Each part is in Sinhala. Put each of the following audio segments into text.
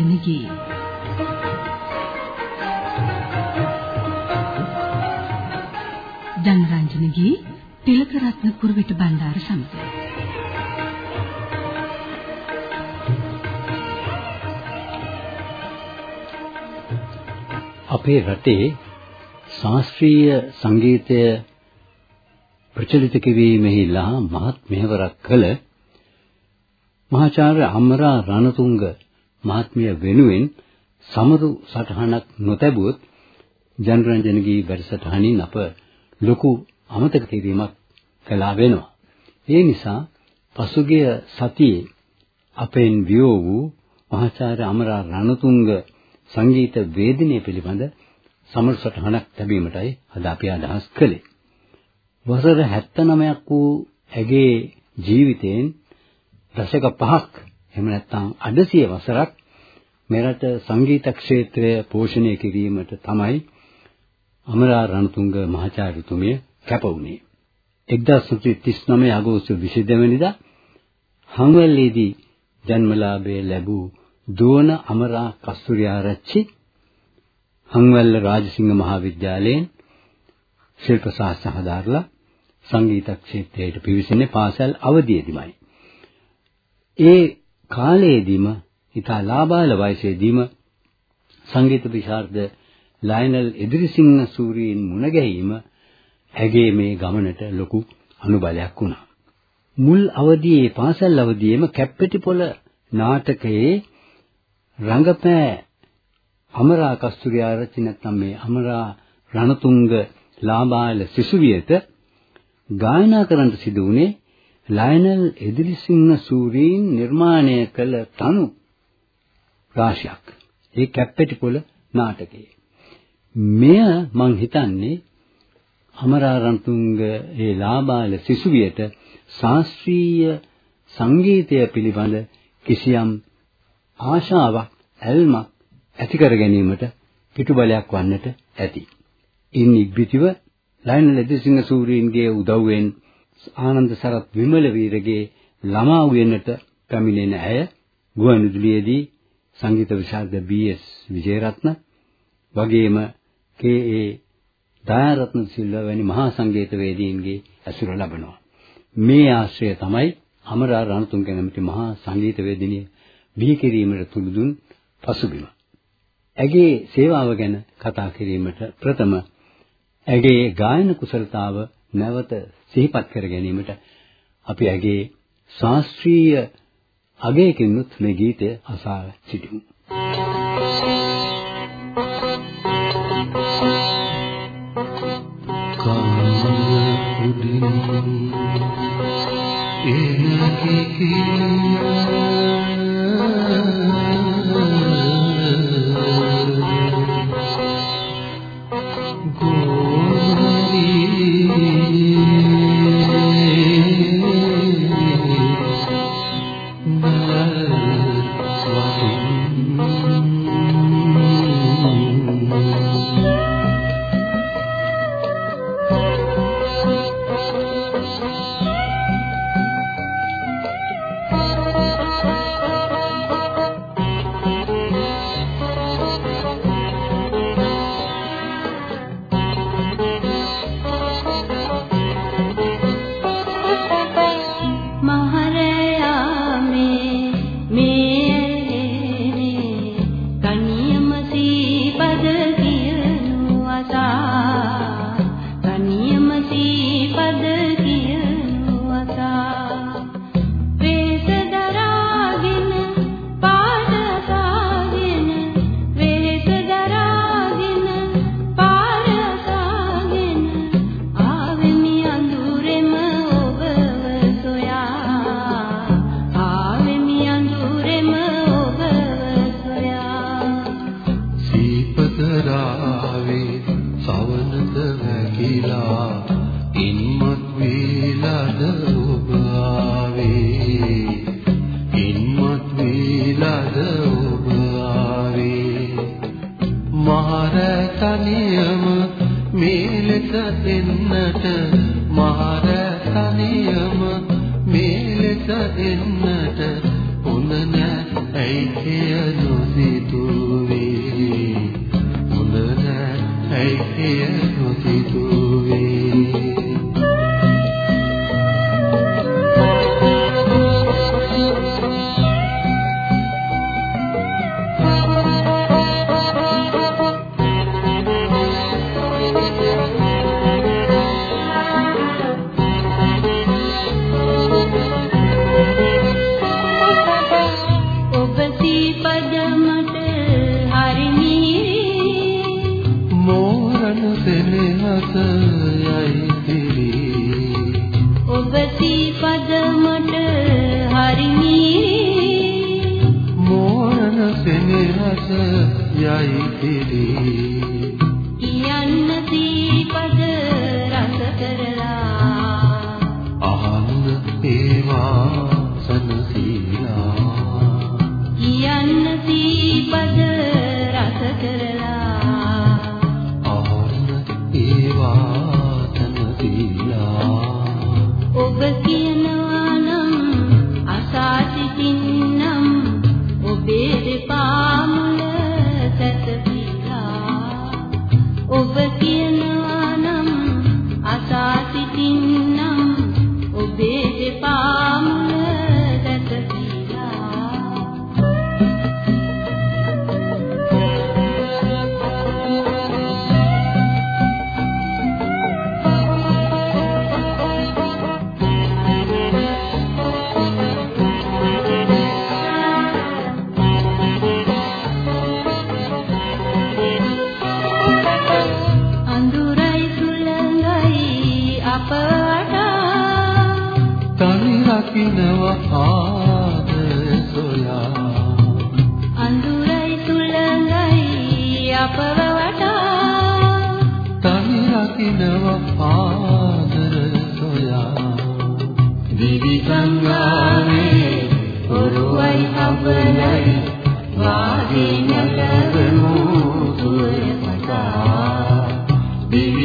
ජනරංජනගේ ජනරංජනගේ තිලකරත්න කුරුවිට බණ්ඩාර සමග. අපේ රටේ ශාස්ත්‍රීය සංගීතය ප්‍රචලිත කිරීමෙහිලා මහත් මෙහෙවරක් කළ මහාචාර්ය අමරා රණතුංග මහත්මිය වෙනුවෙන් සමරු සටහනක් නොතැබුවොත් ජනරන්ජනගේ වැඩසටහනින් අප ලොකු අමතක කිරීමක් කළා වෙනවා. ඒ නිසා පසුගිය සතියේ අපෙන් වියෝ වූ මහාචාර්ය අමරා රණතුංග සංගීත වේදිනිය පිළිබඳ සමරු සටහනක් ලැබීමටයි අද අපි අදහස් කළේ. වසර 79ක් වූ ඇගේ ජීවිතයෙන් දශක පහක් එහෙම නැත්නම් අඩසිය වසරක් මෙරට සංගීත ක්ෂේත්‍රය පෝෂණය කිරීමට තමයි අමරා රණතුංග මහාචාර්යතුමිය කැප වුණේ. 1939 අගෝස්තු 22 වෙනිදා හංවැල්ලේදී ජන්මලාභය ලැබූ දුවන අමරා කස්තුරිආරච්චි හංවැල්ල රාජසිංහ මහාවිද්‍යාලයෙන් ශිල්ප ශාස්ත්‍ර හදාarලා සංගීත ක්ෂේත්‍රයට පිවිසෙන්නේ පාසල් අවදියේදීමයි. ඒ කාලයේදීම ඉතා ලාබාල වයසේදීම සංගීත විශාරද ලයනල් එදිරිසිංහ සූරීන් මුණ ගැහිීම ඇගේ මේ ගමනට ලොකු අනුබලයක් වුණා. මුල් අවදියේ පාසල් අවදියේම කැප්පෙටිපොළ නාටකයේ රංගපෑ අමරා කස්තුරිආරච්චි නැත්නම් මේ අමරා රණතුංග ලාබාල සිසුවියට ගායනා කරන්න සිදු වුණේ ලයනල් එදිරිසිංහ සූරීන් නිර්මාණය කළ තනු රාශියක්. ඒ කැප්පෙටිපොළ නාටකයේ. මෙය මං හිතන්නේ අමරාරන්තුංග ඒ ලාබාල සිසුවියට ශාස්ත්‍රීය සංගීතය පිළිබඳ කිසියම් ආශාවක් ඇල්මක් ඇති කර ගැනීමට පිටුබලයක් වන්නට ඇති. ඉන් ඉක්බිතිව ලයනල් එදිරිසිංහ සූරීන්ගේ උදව්වෙන් ආනන්ද සරත් විමල වීරගේ ළමා උයනට පැමිණෙන ඇය ගුවන්විදුලියේදී සංගීත විශාරද බී.එස්. විජේරත්න වගේම කේ.ඒ. දයාරත්න සිල්වා වැනි මහා සංගීතවේදීන්ගේ ඇසුර ලබනවා. මේ ආශ්‍රය තමයි අමරා රණතුංග නැමැති මහා සංගීතවේදිනිය බිහි කිරීමට තුඩුදුන් පසුබිම. ඇගේ සේවාව ගැන කතා කිරීමට ප්‍රථම ඇගේ ගායන කුසලතාව නැවත සිහිපත් කර ගැනීමට අපි ඇගේ ශාස්ත්‍රීය අගයකින්ුත් මේ ගීතය අසා සිටිමු. එන්නට උන නැ ඇයි කියනු සිතුවේ හොඳ නෑ ඇයි කියනු සිතුවේ යයි පිරි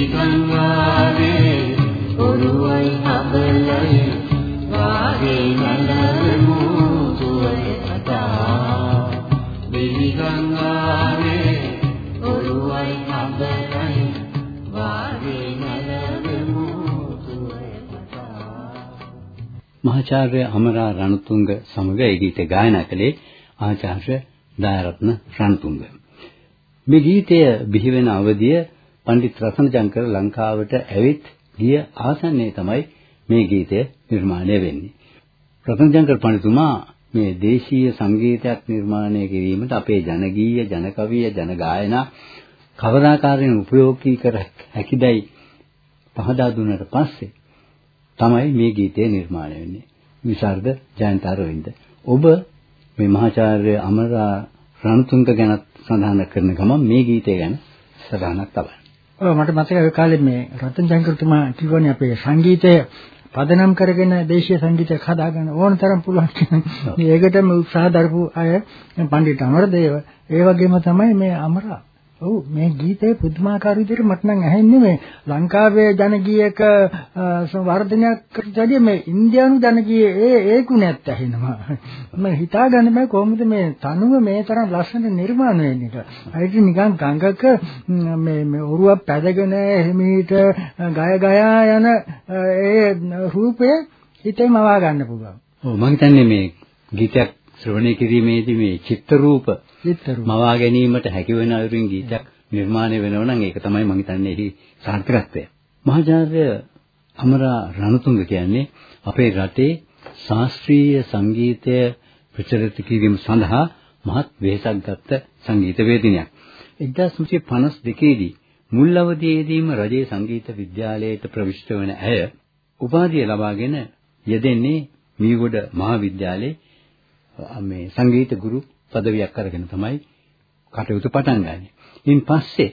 ගංගාවේ ඔරුවයි හබලයි වාගේ නැලවෙමු සුවය පතා දිවි ගංගාවේ ඔරුවයි හබලයි වාගේ නැලවෙමු සුවය පතා මහාචාර්ය අමරා රණතුංග සමග ඒ ගීත ගායනා කළේ ආචාර්ය දයාරත්න රණතුංග. මේ ගීතය බිහි වෙන අවධිය පණ්ඩිත් රතනජංකර ලංකාවට ඇවිත් ගිය ආසන්නයේ තමයි මේ ගීතය නිර්මාණය වෙන්නේ. රතනජංකර පඬිතුමා මේ දේශීය සංගීතයක් නිර්මාණය කිරීමට අපේ ජනගීය ජනකවිය ජන ගායනා කවදාකාරයෙන් උපයෝගී කර හැකිදයි පහදා දුන්නට පස්සේ තමයි මේ ගීතය නිර්මාණය වෙන්නේ. විසරද ජයන්ත අරවින්ද. ඔබ මේ මහාචාර්ය අමරා රණතුංග ගැන සඳහන් කරන ගමන් මේ ගීතය ගැන සඳහනක් තබන්න. ඔව් මට මතකයි ඒ කාලේ මේ රතන් චන්ද්‍රතුමා කිව්වනේ අපේ සංගීතය පදනම් කරගෙන දේශීය සංගීතයක් හදාගන්න ඕන තරම් පුළුවන් කියලා. ඒකටම උත්සාහ දරපු අය පණ්ඩිත අමරදේව ඒ වගේම තමයි මේ අමරා. ඔව් මේ ගීතේ පුදුමාකාර විදිහට මට නම් ඇහෙන්නේ මේ ලංකාවේ ජනගීයක වර්ධනයක් කරද්දී මේ ඉන්දියානු ජනගීය ඒ ඒ ගුණයත් ඇහෙනවා. මම හිතා ගන්න බෑ කොහොමද මේ තනුව මේ තරම් ලස්සන නිර්මාණය වෙන්නේ කියලා. ඒක නිකන් ගඟක මේ මේ ඔරුවක් පැදගෙන එහිමීට ගය ගයා යන ඒ රූපය හිතේ මවා ගන්න පුළුවන්. ඔව් මම හිතන්නේ මේ ගීතයක් ශ්‍රවණය කිරීමේදී මේ චිත්ත රූප චිත්තරු. මවා ගැනීමට හැකි වෙන අයුරින් ගීතයක් නිර්මාණය වෙනවා නම් ඒක තමයි මම හිතන්නේ එහි සාර්ථකත්වය. මහාචාර්ය අමරා රණතුංග කියන්නේ අපේ රටේ ශාස්ත්‍රීය සංගීතය ප්‍රචලිත කිරීම සඳහා මහත් වෙහෙසක් ගත්ත සංගීතවේදිනියක්. 1952 දී මුල් අවධියේදීම රජයේ සංගීත විද්‍යාලයට ප්‍රවිෂ්ඨ වන ඇය උපාධිය ලබාගෙන යෙදෙන්නේ මීගොඩ මහාවිද්‍යාලයේ මේ සංගීත ගුරු পদවියක් අරගෙන තමයි කටයුතු පටන් ගන්නෙ. ඉන් පස්සේ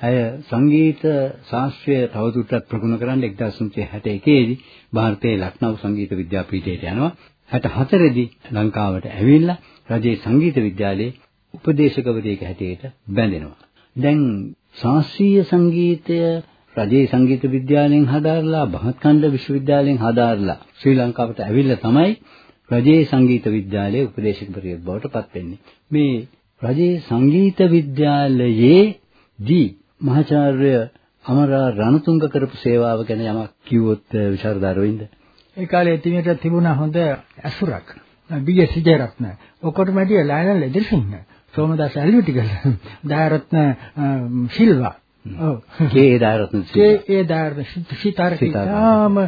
ඇය සංගීත ශාස්ත්‍රය තවදුරටත් ප්‍රගුණ කරන්න 1961 දී ಭಾರತයේ ලක්නව සංගීත විද්‍යාපීඨයට යනවා. 64 දී ලංකාවට ඇවිල්ලා රජයේ සංගීත විද්‍යාලයේ උපදේශකවරියක හැටියට බැඳෙනවා. දැන් ශාස්ත්‍රීය සංගීතය රජයේ සංගීත විද්‍යාලයෙන් හදාarලා බහත්කණ්ඩ විශ්වවිද්‍යාලයෙන් හදාarලා ශ්‍රී ලංකාවට ඇවිල්ලා තමයි රජයේ සංගීත විද්‍යාලයේ උපදේශක පරියත් බවට පත් වෙන්නේ. මේ රජයේ සංගීත විද්‍යාලයේදී මහාචාර්ය අමරා රණතුංග කරපු සේවාව ගැන යමක් කිව්වොත් විශාරදාරවින්ද? ඒ කාලේ තිමේට තිබුණා හොඳ ඇසුරක්. B S. විජයරත්න, ඔක්කොටම වැඩිය ලයනල් එදිරිසිංහ, සෝමදාස ඇල්විටිකල්, දයාරත්න සිල්වා. ඔව්. කේ දායරත්න සිල්වා. කේ දායරත්න සිතාර සිතාම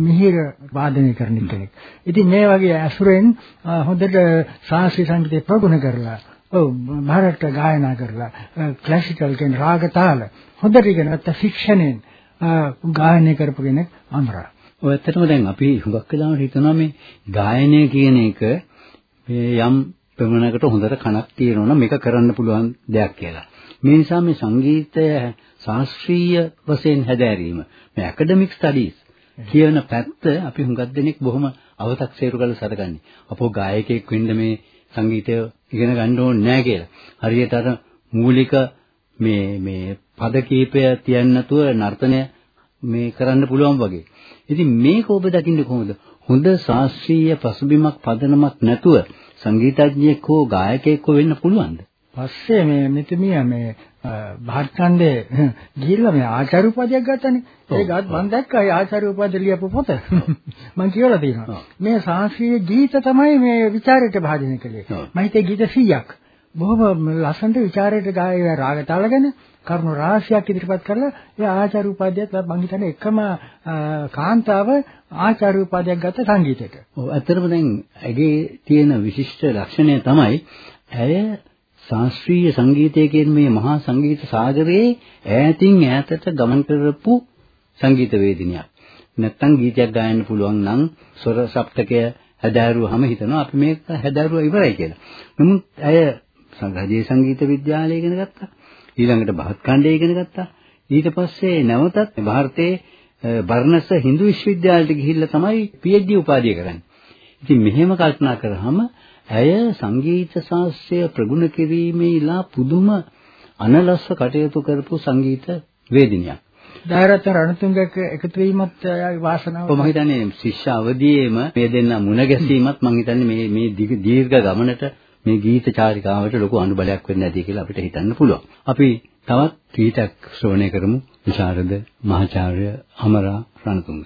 මිහිර වාදනය කරන කෙනෙක්. ඉතින් මේ වගේ ඇසුරෙන් හොඳට ශාස්ත්‍රීය සංගීතය ප්‍රගුණ කරලා ඔව් භාරත ගායනා කරලා ක්ලාසිකල් කියන රාග තාල හොඳට ඉගෙන ගත්ත ෆික්ෂනෙන් ගායනය කරපු කෙනෙක් අමරා. ඔය ඇත්තටම දැන් අපි හුඟක් වෙලාවට හිතනවා මේ ගායනය කියන එක මේ යම් ප්‍රමණයකට හොඳට කනක් තියෙනවා මේක කරන්න පුළුවන් දෙයක් කියලා. මේ නිසා මේ සංගීතය ශාස්ත්‍රීය වශයෙන් හැදෑරීම මේ ඇකඩමික් ස්ටඩීස් කියන පැත්ත අපි හුඟක් දෙනෙක් බොහොම අව탁සේරු කරලා සලකන්නේ. අපෝ ගායකයෙක් වෙන්න මේ සංගීතය ඉගෙන ගන්න ඕනේ නැහැ කියලා. හරියට අර මූලික මේ මේ පද කීපය තියන්න නැතුව නර්තනය මේ කරන්න පුළුවන් වගේ. ඉතින් මේක ඔබ දකින්නේ කොහොමද? හොඳ ශාස්ත්‍රීය පසුබිමක් පදනමක් නැතුව සංගීතඥයෙක් හෝ ගායකයෙක් හෝ වෙන්න පුළුවන්ද? පස්සේ මේ මෙතුමිය මේ භාත්කණ්ඩේ ගිහිල්ලා මේ ආචාර්ය උපාධියක් ගත්තනේ. ඒ ගත් මම දැක්කා ඒ ආචාර්ය උපාධිය ලියපු පොත. මම කියවලා තියෙනවා. මේ සාංශීය ගීත තමයි මේ ਵਿਚාරයට භාජනය කළේ. මම හිතේ ගීත 100ක්. බොහොම ලස්සනට විචාරයට ගායේ රාගතාල ගැන කරුණු රාශියක් ඉදිරිපත් කරලා ඒ ආචාර්ය උපාධියත් මම හිතන්නේ එකම කාන්තාව ආචාර්ය උපාධියක් ගත්ත සංගීතයට. ඔව් ඇත්තටම දැන් ඇගේ තියෙන විශිෂ්ට ලක්ෂණය තමයි ඇය ශාස්ත්‍රීය සංගීතය කියන මේ මහා සංගීත සාගරයේ ඈතින් ඈතට ගමන් කරපු සංගීතවේදිනියක්. නැත්තම් ගීතයක් ගායන්න පුළුවන් නම් ස්වර සප්තකය හැදෑරුවාම හිතනවා අපි මේක හැදෑරුවා ඉවරයි කියලා. නමුත් අය රජයේ සංගීත විද්‍යාලය ඉගෙන ගත්තා. ඊළඟට බහත් ඛණ්ඩය ඉගෙන ගත්තා. ඊට පස්සේ නැවතත් ಭಾರತයේ බර්නස් හින්දු විශ්වවිද්‍යාලයට ගිහිල්ලා තමයි PhD උපාධිය කරන්නේ. ඉතින් මෙහෙම කල්පනා කරාම ඇය සංගීත ශාස්ත්‍රය ප්‍රගුණ කිරීමේලා පුදුම අනලස්ස කටයුතු කරපු සංගීත වේදිනියක්. දායරත් රණතුංගක එකතු වීමත් වාසනාව. මම හිතන්නේ ශිෂ්‍ය අවදියේම මේ දෙන්න මුණ ගැසීමත් මම හිතන්නේ මේ මේ දීර්ඝ ගමනට මේ ගීත චාරිකාවට ලොකු අනුබලයක් වෙන්න ඇති කියලා අපිට හිතන්න පුළුවන්. අපි තවත් ගීතයක් ශ්‍රවණය කරමු විශාරද මහාචාර්ය අමරා රණතුංග.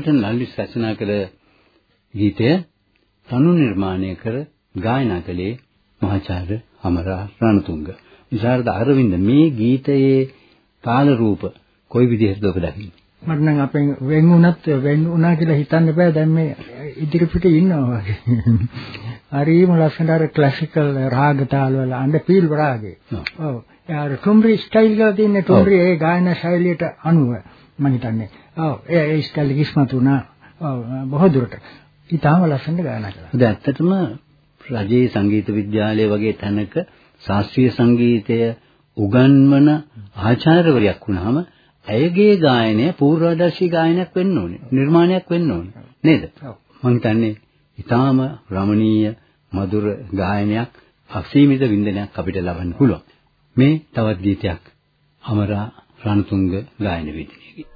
ඩෝල්ටන් ලල්විස් රචනා කළ ගීතය තනු නිර්මාණය කර ගායනා කළේ මහාචාර්ය අමරා රණතුංග. විශාරද අරවින්ද මේ ගීතයේ තාල රූප කොයි විදිහටද ඔබ දකින්නේ? මට නම් අපෙන් වෙන් වුණත් වෙන් වුණා කියලා හිතන්න බෑ දැන් මේ ඉදිරි පිටේ ඉන්නවා වගේ. හරිම ලස්සනට අර ක්ලාසිකල් රාග තාල වල අඬ පීල් රාගේ. ඔව්. යාර ටුම්රි ස්ටයිල් එකක් තියෙන ටුම්රි ඒ ගායනා ශෛලියට අනුව මම හිතන්නේ. ඔව් ඒ ඒ ස්ටයිල් කිස්මතු වුණා. ඔව් බොහෝ දුරට. ඊටාම ලස්සනට ගායනා කළා. දැන් ඇත්තටම රජයේ සංගීත විද්‍යාලය වගේ තැනක ශාස්ත්‍රීය සංගීතය උගන්වන ආචාර්යවරයෙක් වුණාම ඇයගේ ගායනය පූර්වාදර්ශී ගායනයක් වෙන්න ඕනේ. නිර්මාණයක් වෙන්න ඕනේ. නේද? මම හිතන්නේ ඊටාම රමණීය මధుර ගායනයක් අසීමිත වින්දනයක් අපිට ලබන්න පුළුවන්. මේ තවත් ගීතයක් අමරා රණතුංග ගායන වේදිනියගේ.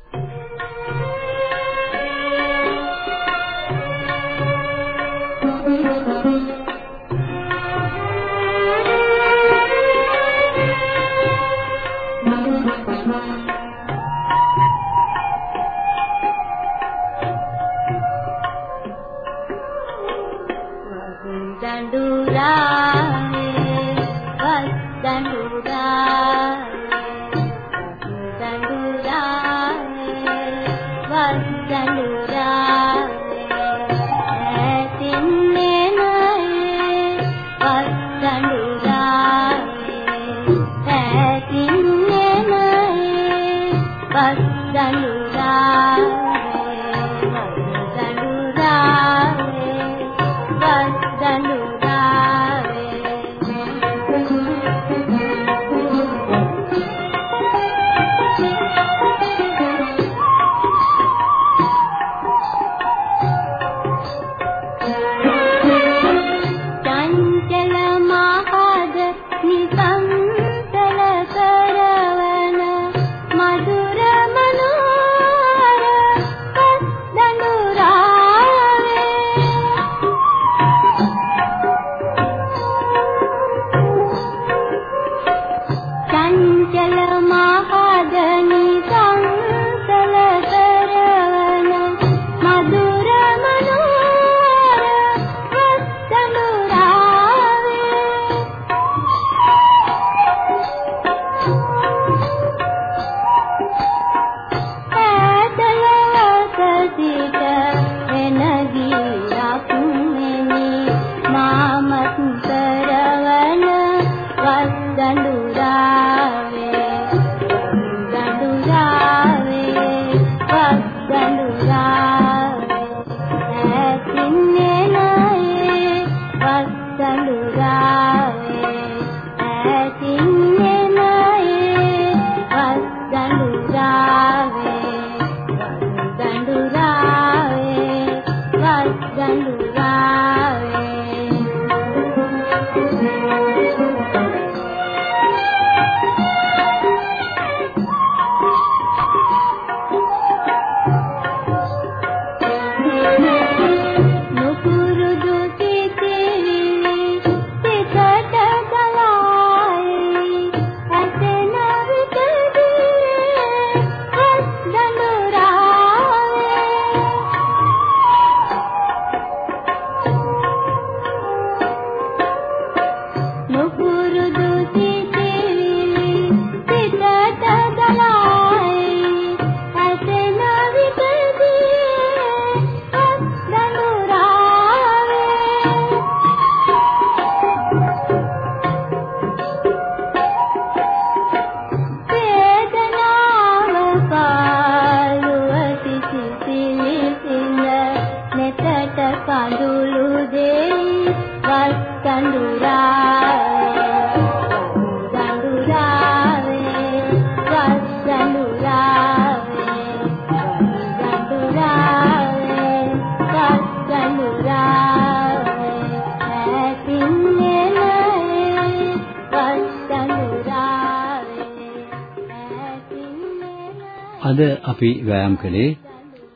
අපි වෑයම් කළේ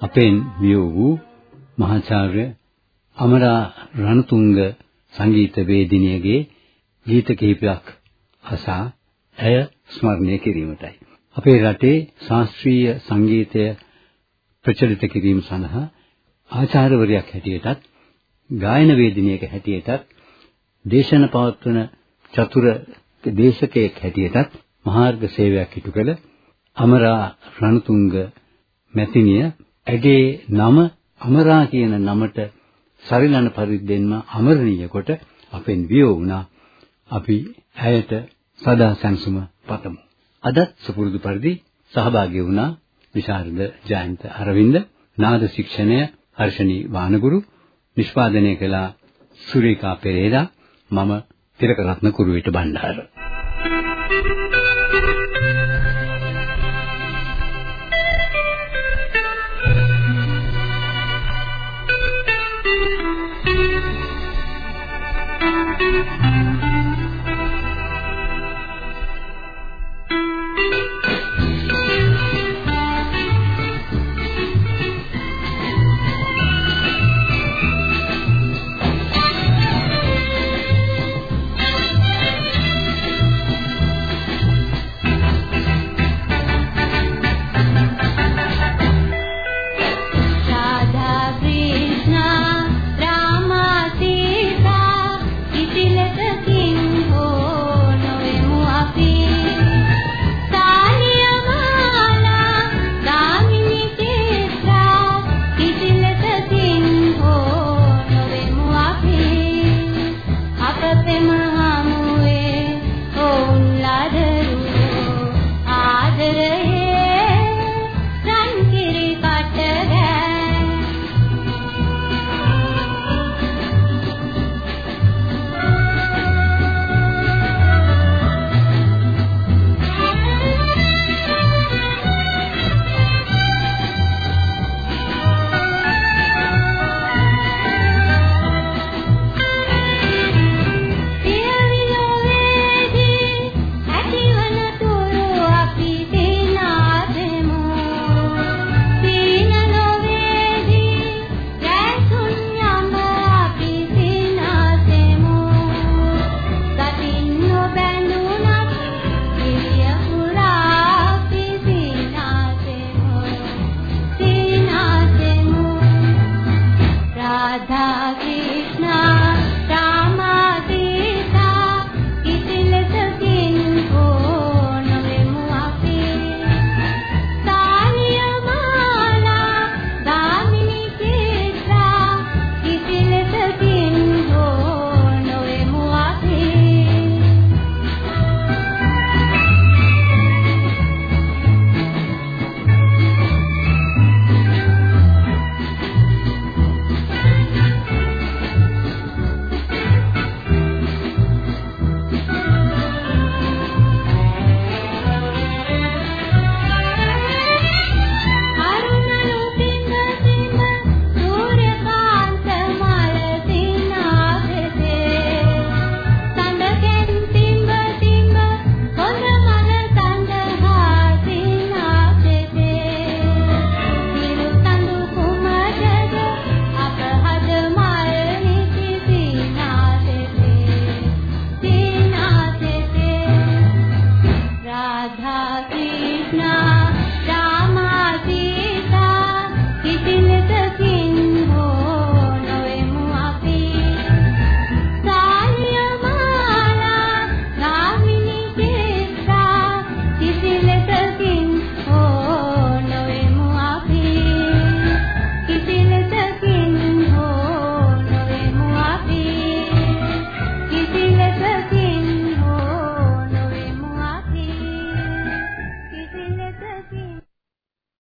අපෙන් වියෝ වූ මහාචාර්ය අමරා රණතුංග සංගීත වේදිනියගේ ගීත කිහිපයක් අසා ඇය ස්මරණය කිරීමටයි. අපේ රටේ ශාස්ත්‍රීය සංගීතය ප්‍රචලිත කිරීම සඳහා ආචාර්යවරයෙක් හැටියටත් ගායන වේදිනියක හැටියටත් දේශන පවත්වන චතුර දේශකයෙක් හැටියටත් මහාර්ග සේවයක් ඉටු කළ අමරා රණතුංග මැතිණිය. ඇගේ නම අමරා කියන නමට සරිලන පරිද්දෙන්ම අමරණීය කොට අපෙන් වියෝ වුණා. අපි ඇයට සදා සැනසුම පතමු. අදත් සුපුරුදු පරිදි සහභාගී වුණා විශාරද ජයන්ත අරවින්ද නාද ශික්ෂණය හර්ෂණී වානගුරු නිෂ්පාදනය කළ සුරේකා පෙරේරා මම තිලකරත්න කුරුවිට බණ්ඩාර. Thank you.